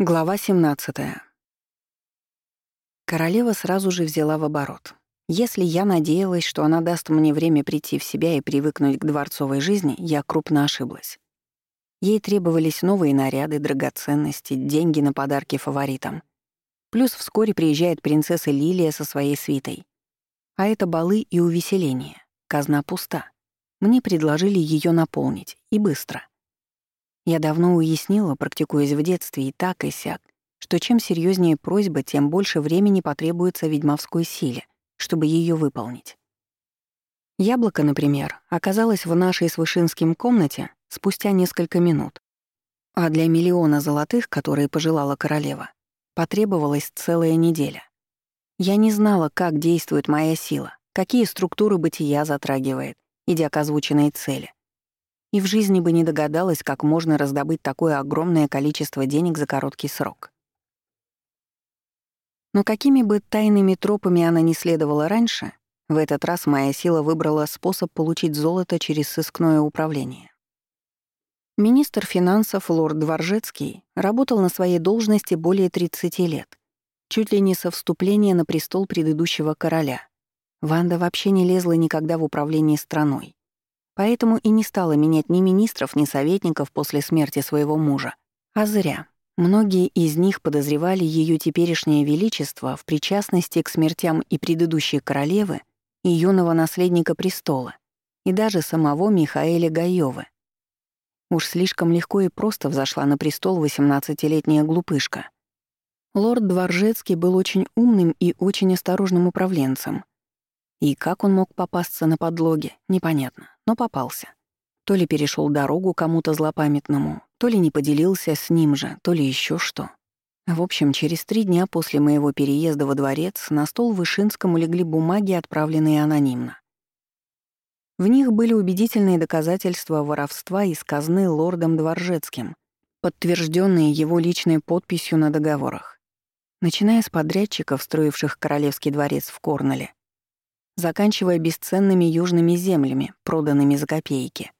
Глава 17. Королева сразу же взяла в оборот. Если я надеялась, что она даст мне время прийти в себя и привыкнуть к дворцовой жизни, я крупно ошиблась. Ей требовались новые наряды, драгоценности, деньги на подарки фаворитам. Плюс вскоре приезжает принцесса Лилия со своей свитой. А это балы и увеселения. Казна пуста. Мне предложили ее наполнить. И быстро. Я давно уяснила, практикуясь в детстве и так, и сяк, что чем серьезнее просьба, тем больше времени потребуется ведьмовской силе, чтобы ее выполнить. Яблоко, например, оказалось в нашей с Вышинским комнате спустя несколько минут. А для миллиона золотых, которые пожелала королева, потребовалась целая неделя. Я не знала, как действует моя сила, какие структуры бытия затрагивает, идя к озвученной цели и в жизни бы не догадалась, как можно раздобыть такое огромное количество денег за короткий срок. Но какими бы тайными тропами она не следовала раньше, в этот раз моя сила выбрала способ получить золото через сыскное управление. Министр финансов лорд Дворжецкий работал на своей должности более 30 лет, чуть ли не со вступления на престол предыдущего короля. Ванда вообще не лезла никогда в управление страной. Поэтому и не стала менять ни министров, ни советников после смерти своего мужа. А зря. Многие из них подозревали ее теперешнее величество в причастности к смертям и предыдущей королевы, и юного наследника престола, и даже самого Михаэля Гаёвы. Уж слишком легко и просто взошла на престол 18-летняя глупышка. Лорд Дворжецкий был очень умным и очень осторожным управленцем. И как он мог попасться на подлоге, непонятно но попался. То ли перешел дорогу кому-то злопамятному, то ли не поделился с ним же, то ли еще что. В общем, через три дня после моего переезда во дворец на стол Вышинскому легли бумаги, отправленные анонимно. В них были убедительные доказательства воровства из казны лордом Дворжецким, подтвержденные его личной подписью на договорах. Начиная с подрядчиков, строивших Королевский дворец в Корнеле, заканчивая бесценными южными землями, проданными за копейки.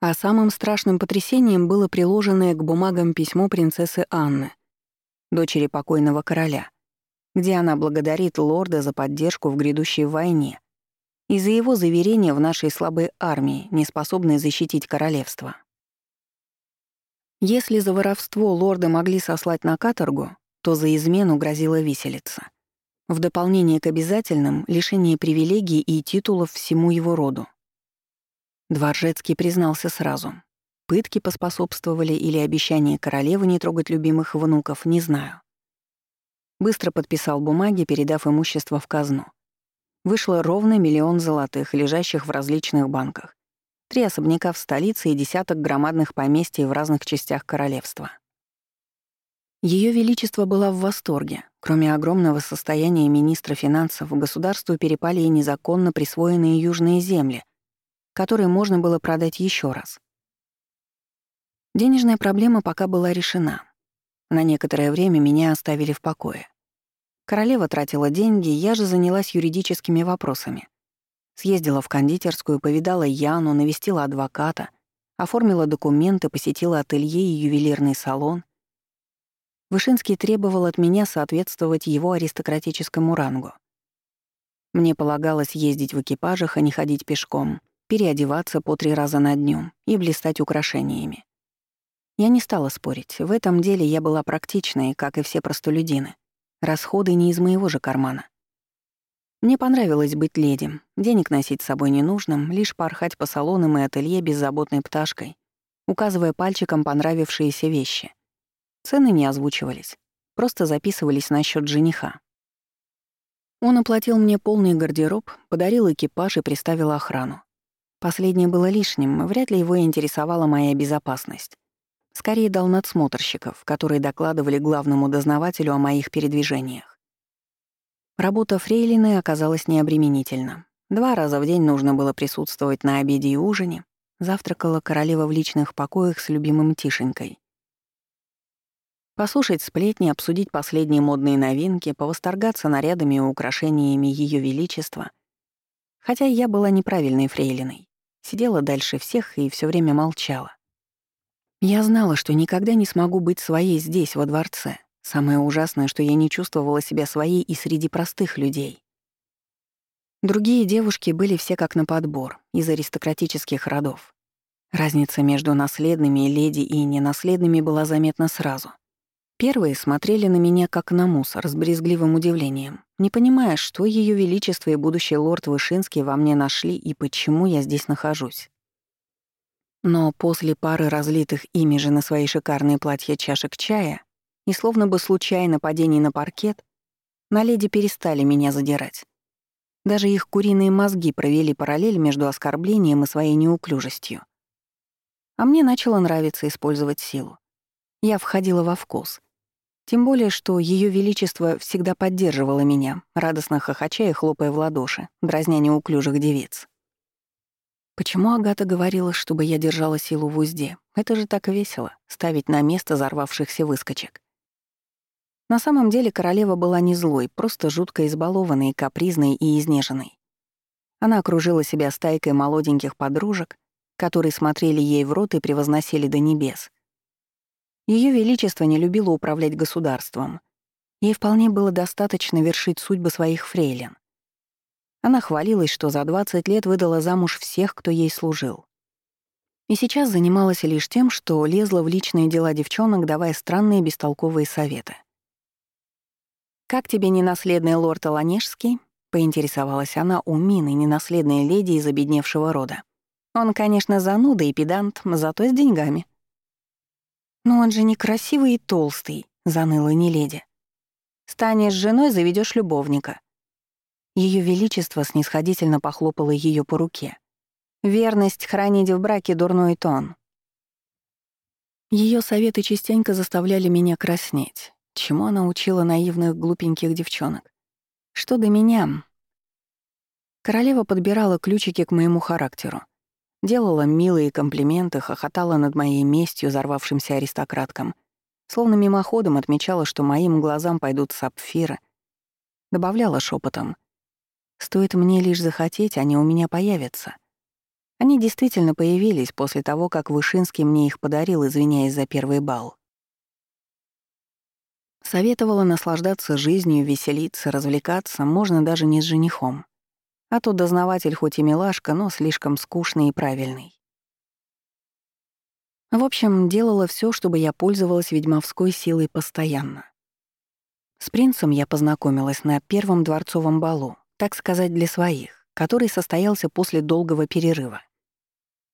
А самым страшным потрясением было приложенное к бумагам письмо принцессы Анны, дочери покойного короля, где она благодарит лорда за поддержку в грядущей войне и за его заверение в нашей слабой армии, не способной защитить королевство. Если за воровство лорда могли сослать на каторгу, то за измену грозила виселица — в дополнение к обязательным — лишение привилегий и титулов всему его роду. Дворжецкий признался сразу. Пытки поспособствовали или обещание королевы не трогать любимых внуков, не знаю. Быстро подписал бумаги, передав имущество в казну. Вышло ровно миллион золотых, лежащих в различных банках. Три особняка в столице и десяток громадных поместий в разных частях королевства. Ее Величество была в восторге. Кроме огромного состояния министра финансов, государству перепали и незаконно присвоенные южные земли, которые можно было продать еще раз. Денежная проблема пока была решена. На некоторое время меня оставили в покое. Королева тратила деньги, я же занялась юридическими вопросами. Съездила в кондитерскую, повидала Яну, навестила адвоката, оформила документы, посетила ателье и ювелирный салон — Вышинский требовал от меня соответствовать его аристократическому рангу. Мне полагалось ездить в экипажах, а не ходить пешком, переодеваться по три раза на дню и блистать украшениями. Я не стала спорить. В этом деле я была практичной, как и все простолюдины. Расходы не из моего же кармана. Мне понравилось быть леди, денег носить с собой не нужно, лишь порхать по салонам и ателье беззаботной пташкой, указывая пальчиком понравившиеся вещи. Цены не озвучивались, просто записывались на счет жениха. Он оплатил мне полный гардероб, подарил экипаж и приставил охрану. Последнее было лишним, вряд ли его интересовала моя безопасность. Скорее дал надсмотрщиков, которые докладывали главному дознавателю о моих передвижениях. Работа фрейлины оказалась необременительна. Два раза в день нужно было присутствовать на обеде и ужине. Завтракала королева в личных покоях с любимым Тишенькой. Послушать сплетни, обсудить последние модные новинки, повосторгаться нарядами и украшениями Ее Величества. Хотя я была неправильной фрейлиной. Сидела дальше всех и все время молчала. Я знала, что никогда не смогу быть своей здесь, во дворце. Самое ужасное, что я не чувствовала себя своей и среди простых людей. Другие девушки были все как на подбор, из аристократических родов. Разница между наследными леди и ненаследными была заметна сразу. Первые смотрели на меня как на мусор с брезгливым удивлением, не понимая, что Ее Величество и будущий лорд Вышинский во мне нашли и почему я здесь нахожусь. Но после пары разлитых ими же на свои шикарные платья чашек чая и словно бы случайно падений на паркет, на леди перестали меня задирать. Даже их куриные мозги провели параллель между оскорблением и своей неуклюжестью. А мне начало нравиться использовать силу. Я входила во вкус. Тем более, что Ее Величество всегда поддерживало меня, радостно хохоча и хлопая в ладоши, дразня неуклюжих девиц. Почему Агата говорила, чтобы я держала силу в узде? Это же так весело — ставить на место взорвавшихся выскочек. На самом деле королева была не злой, просто жутко избалованной, капризной и изнеженной. Она окружила себя стайкой молоденьких подружек, которые смотрели ей в рот и превозносили до небес. Ее Величество не любило управлять государством. Ей вполне было достаточно вершить судьбы своих фрейлин. Она хвалилась, что за 20 лет выдала замуж всех, кто ей служил. И сейчас занималась лишь тем, что лезла в личные дела девчонок, давая странные бестолковые советы. «Как тебе ненаследный лорд Аланежский?» — поинтересовалась она у Мины, ненаследной леди из обедневшего рода. «Он, конечно, зануда и педант, зато с деньгами». «Но он же некрасивый и толстый», — заныла неледи. «Станешь женой, заведешь любовника», ее Величество снисходительно похлопало ее по руке. «Верность хранить в браке дурной тон». Ее советы частенько заставляли меня краснеть. Чему она учила наивных глупеньких девчонок? Что до меня? Королева подбирала ключики к моему характеру. Делала милые комплименты, хохотала над моей местью, взорвавшимся аристократкам. Словно мимоходом отмечала, что моим глазам пойдут сапфиры. Добавляла шепотом: Стоит мне лишь захотеть, они у меня появятся. Они действительно появились после того, как Вышинский мне их подарил, извиняясь за первый бал. Советовала наслаждаться жизнью, веселиться, развлекаться, можно даже не с женихом. А то дознаватель хоть и милашка, но слишком скучный и правильный. В общем, делала все, чтобы я пользовалась ведьмовской силой постоянно. С принцем я познакомилась на первом дворцовом балу, так сказать, для своих, который состоялся после долгого перерыва.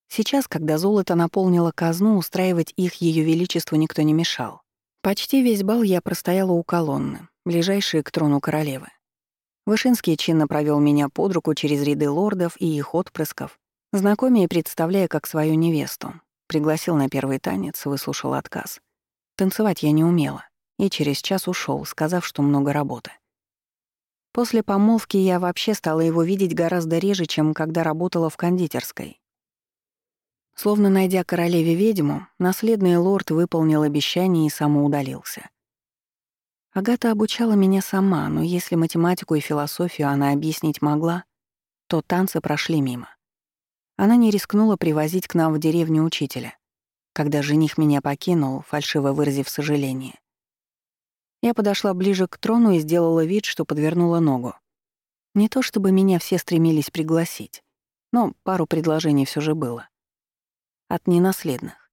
Сейчас, когда золото наполнило казну, устраивать их Ее Величеству никто не мешал. Почти весь бал я простояла у колонны, ближайшей к трону королевы. Вышинский чинно провел меня под руку через ряды лордов и их отпрысков, знакомя и представляя как свою невесту. Пригласил на первый танец, выслушал отказ. Танцевать я не умела, и через час ушел, сказав, что много работы. После помолвки я вообще стала его видеть гораздо реже, чем когда работала в кондитерской. Словно найдя королеве ведьму, наследный лорд выполнил обещание и самоудалился. Агата обучала меня сама, но если математику и философию она объяснить могла, то танцы прошли мимо. Она не рискнула привозить к нам в деревню учителя, когда жених меня покинул, фальшиво выразив сожаление. Я подошла ближе к трону и сделала вид, что подвернула ногу. Не то чтобы меня все стремились пригласить, но пару предложений все же было. От ненаследных.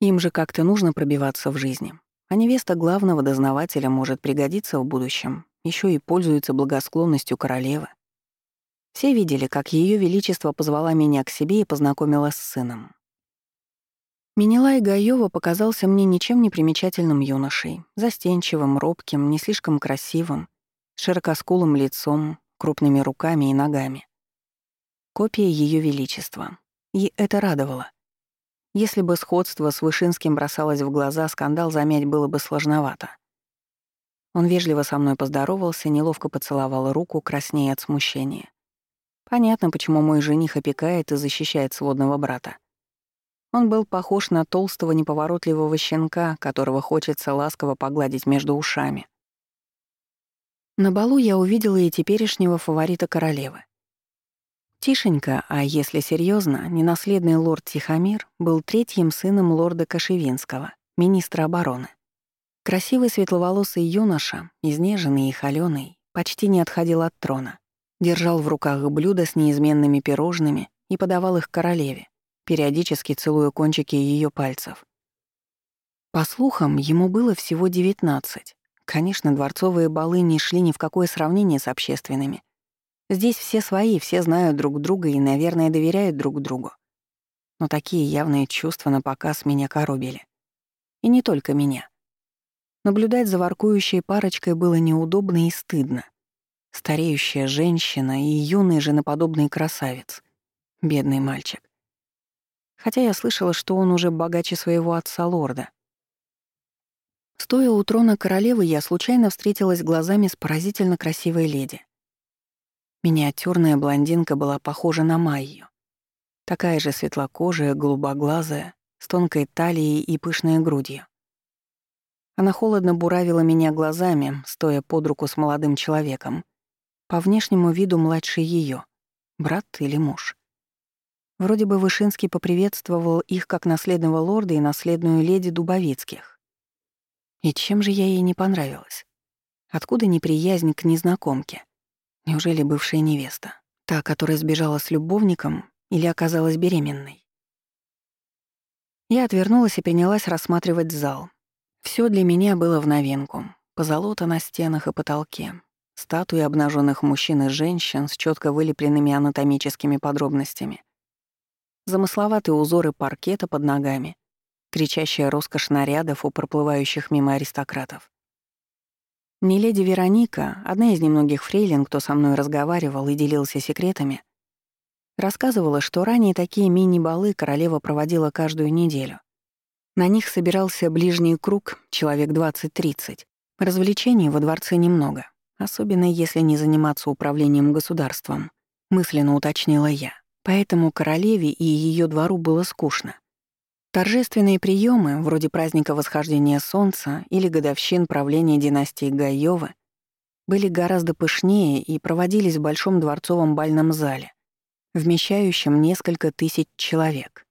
Им же как-то нужно пробиваться в жизни. А невеста главного дознавателя может пригодиться в будущем, еще и пользуется благосклонностью королевы. Все видели, как Ее Величество позвала меня к себе и познакомила с сыном. Минилай Гаёва показался мне ничем не примечательным юношей, застенчивым, робким, не слишком красивым, широкоскулым лицом, крупными руками и ногами. Копия Ее Величества. И это радовало. Если бы сходство с Вышинским бросалось в глаза, скандал замять было бы сложновато. Он вежливо со мной поздоровался, неловко поцеловал руку, краснея от смущения. Понятно, почему мой жених опекает и защищает сводного брата. Он был похож на толстого неповоротливого щенка, которого хочется ласково погладить между ушами. На балу я увидела и теперешнего фаворита королевы. Тишенько, а если серьезно, ненаследный лорд Тихомир был третьим сыном лорда Кашевинского, министра обороны. Красивый светловолосый юноша, изнеженный и холёный, почти не отходил от трона. Держал в руках блюда с неизменными пирожными и подавал их королеве, периодически целуя кончики ее пальцев. По слухам, ему было всего девятнадцать. Конечно, дворцовые балы не шли ни в какое сравнение с общественными. Здесь все свои, все знают друг друга и, наверное, доверяют друг другу. Но такие явные чувства на показ меня коробили. И не только меня. Наблюдать за воркующей парочкой было неудобно и стыдно. Стареющая женщина и юный женоподобный красавец. Бедный мальчик. Хотя я слышала, что он уже богаче своего отца-лорда. Стоя у трона королевы, я случайно встретилась глазами с поразительно красивой леди. Миниатюрная блондинка была похожа на Майю. Такая же светлокожая, голубоглазая, с тонкой талией и пышной грудью. Она холодно буравила меня глазами, стоя под руку с молодым человеком. По внешнему виду младше ее, брат или муж. Вроде бы Вышинский поприветствовал их как наследного лорда и наследную леди Дубовицких. И чем же я ей не понравилась? Откуда неприязнь к незнакомке? Неужели бывшая невеста? Та, которая сбежала с любовником или оказалась беременной? Я отвернулась и принялась рассматривать зал. Все для меня было в новинку. Позолота на стенах и потолке, статуи обнаженных мужчин и женщин с четко вылепленными анатомическими подробностями, замысловатые узоры паркета под ногами, кричащая роскошь нарядов у проплывающих мимо аристократов. Не леди Вероника, одна из немногих фрейлин, кто со мной разговаривал и делился секретами, рассказывала, что ранее такие мини-балы королева проводила каждую неделю. На них собирался ближний круг, человек 20-30. Развлечений во дворце немного, особенно если не заниматься управлением государством, мысленно уточнила я. Поэтому королеве и ее двору было скучно. Торжественные приемы, вроде праздника восхождения солнца или годовщин правления династии Гайёвы, были гораздо пышнее и проводились в большом дворцовом бальном зале, вмещающем несколько тысяч человек.